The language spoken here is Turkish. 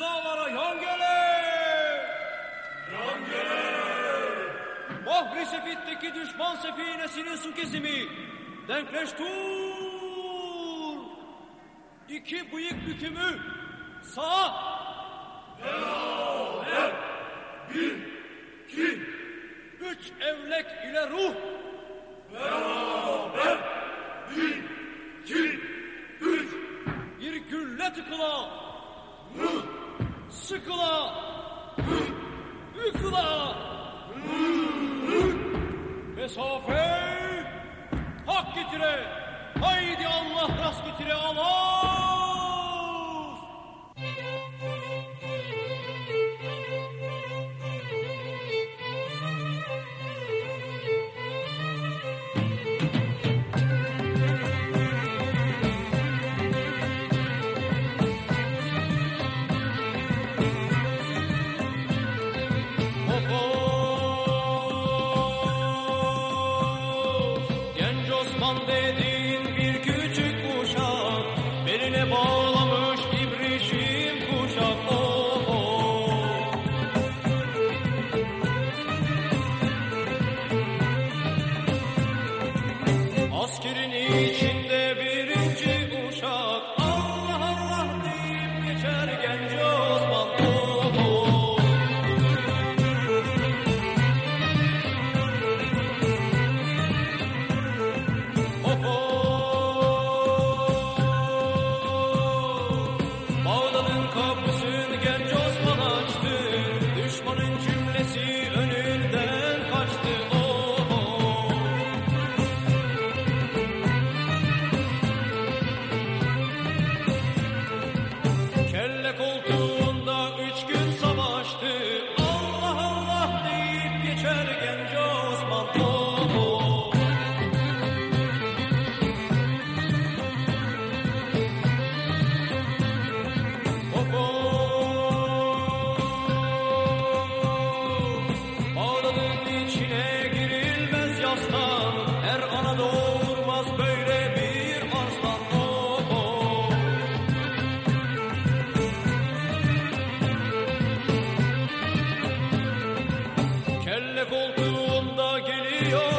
dağlara yan gele. Yan gele. Bahri Sefit'teki düşman sefinesinin su kesimi. Denkleştur. İki bıyık bükümü sağa. Beraber. Bir, iki. Üç evlek ile ruh. Beraber. Ruh. Sıkıla. Yıkıla. Mesafe hak getire. Haydi Allah rast getire Allah. Eskinin için Dios.